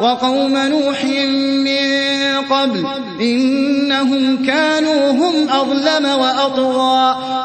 وَقَوْمَ نُوحٍ مِّن قَبْلُ ۖ إِنَّهُمْ كَانُوا هُمْ أَظْلَمَ وَأَطْغَىٰ.